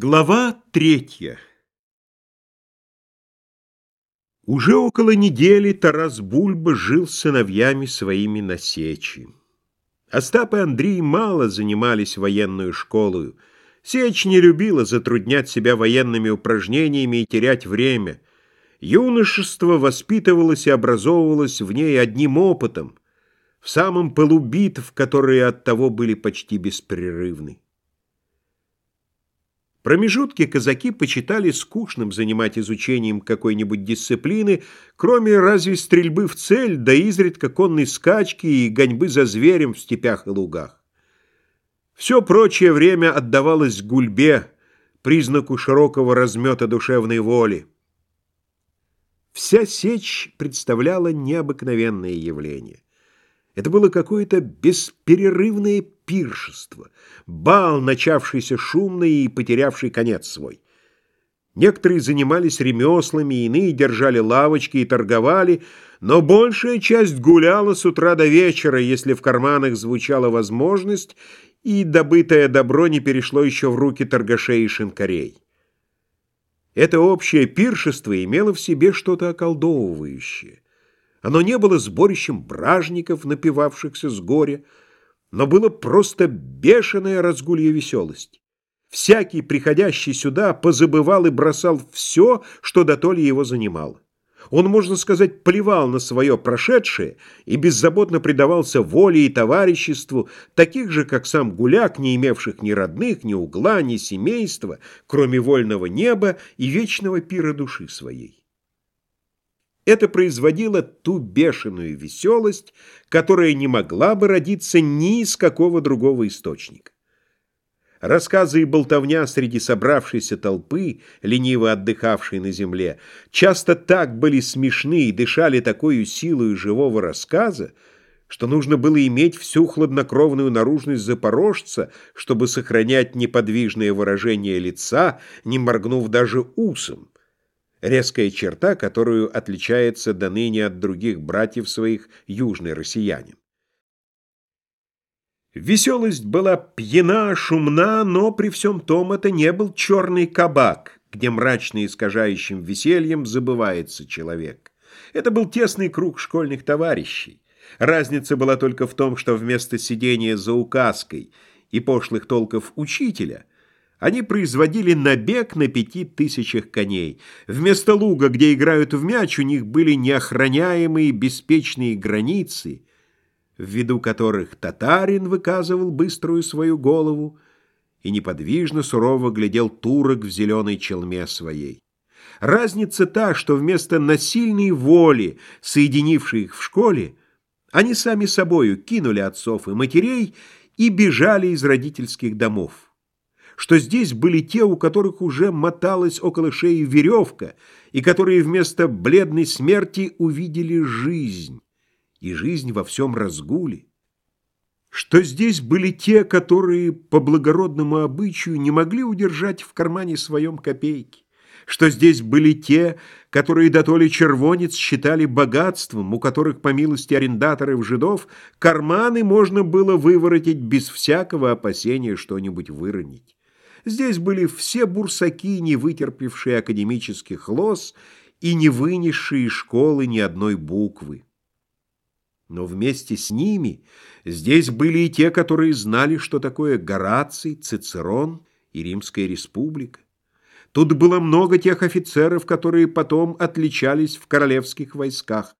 Глава третья Уже около недели Тарас Бульба жил с сыновьями своими на Сечи. Остап и Андрей мало занимались военную школою. Сечь не любила затруднять себя военными упражнениями и терять время. Юношество воспитывалось и образовывалось в ней одним опытом, в самом пылу битв, которые оттого были почти беспрерывны. Промежутки казаки почитали скучным занимать изучением какой-нибудь дисциплины, кроме разве стрельбы в цель, да изредка конной скачки и гоньбы за зверем в степях и лугах. Все прочее время отдавалось гульбе, признаку широкого размета душевной воли. Вся сечь представляла необыкновенное явление. Это было какое-то бесперерывное пиршество, бал, начавшийся шумно и потерявший конец свой. Некоторые занимались ремеслами, иные держали лавочки и торговали, но большая часть гуляла с утра до вечера, если в карманах звучала возможность, и добытое добро не перешло еще в руки торгашей и шинкарей. Это общее пиршество имело в себе что-то околдовывающее. Оно не было сборищем бражников, напивавшихся с горя, но было просто бешеная разгулья веселость. Всякий, приходящий сюда, позабывал и бросал все, что дотоле его занимало. Он, можно сказать, плевал на свое прошедшее и беззаботно предавался воле и товариществу, таких же, как сам гуляк, не имевших ни родных, ни угла, ни семейства, кроме вольного неба и вечного пира души своей. Это производило ту бешеную веселость, которая не могла бы родиться ни из какого другого источника. Рассказы и болтовня среди собравшейся толпы, лениво отдыхавшей на земле, часто так были смешны и дышали такой силой живого рассказа, что нужно было иметь всю хладнокровную наружность запорожца, чтобы сохранять неподвижное выражение лица, не моргнув даже усом резкая черта, которую отличается до ныне от других братьев своих южный россиянин. Веселость была пьяна, шумна, но при всем том это не был черный кабак, где мрачно искажающим весельем забывается человек. Это был тесный круг школьных товарищей. Разница была только в том, что вместо сидения за указкой и пошлых толков учителя – они производили набег на пяти тысячах коней. Вместо луга, где играют в мяч, у них были неохраняемые беспечные границы, в виду которых татарин выказывал быструю свою голову и неподвижно сурово глядел турок в зеленой челме своей. Разница та, что вместо насильной воли, соединившей их в школе, они сами собою кинули отцов и матерей и бежали из родительских домов что здесь были те, у которых уже моталась около шеи веревка, и которые вместо бледной смерти увидели жизнь, и жизнь во всем разгуле. Что здесь были те, которые по благородному обычаю не могли удержать в кармане своем копейки, что здесь были те, которые до толи червонец считали богатством, у которых, по милости арендаторов жидов, карманы можно было выворотить без всякого опасения что-нибудь выронить. Здесь были все бурсаки, не вытерпевшие академических лос и не вынесшие школы ни одной буквы. Но вместе с ними здесь были и те, которые знали, что такое Гораций, Цицерон и Римская республика. Тут было много тех офицеров, которые потом отличались в королевских войсках.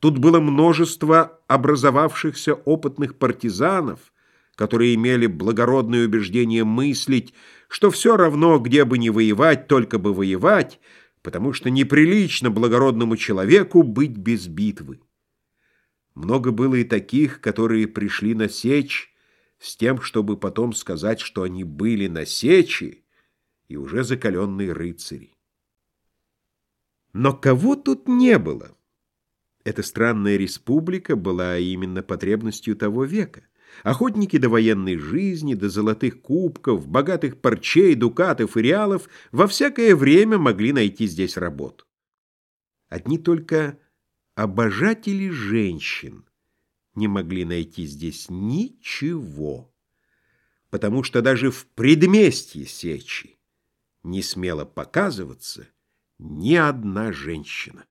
Тут было множество образовавшихся опытных партизанов, которые имели благородное убеждение мыслить, что все равно, где бы ни воевать, только бы воевать, потому что неприлично благородному человеку быть без битвы. Много было и таких, которые пришли на сечь с тем, чтобы потом сказать, что они были на сечи и уже закаленные рыцари. Но кого тут не было? Эта странная республика была именно потребностью того века. Охотники до военной жизни, до золотых кубков, богатых парчей, дукатов и реалов во всякое время могли найти здесь работу. Одни только обожатели женщин не могли найти здесь ничего, потому что даже в предместье Сечи не смела показываться ни одна женщина.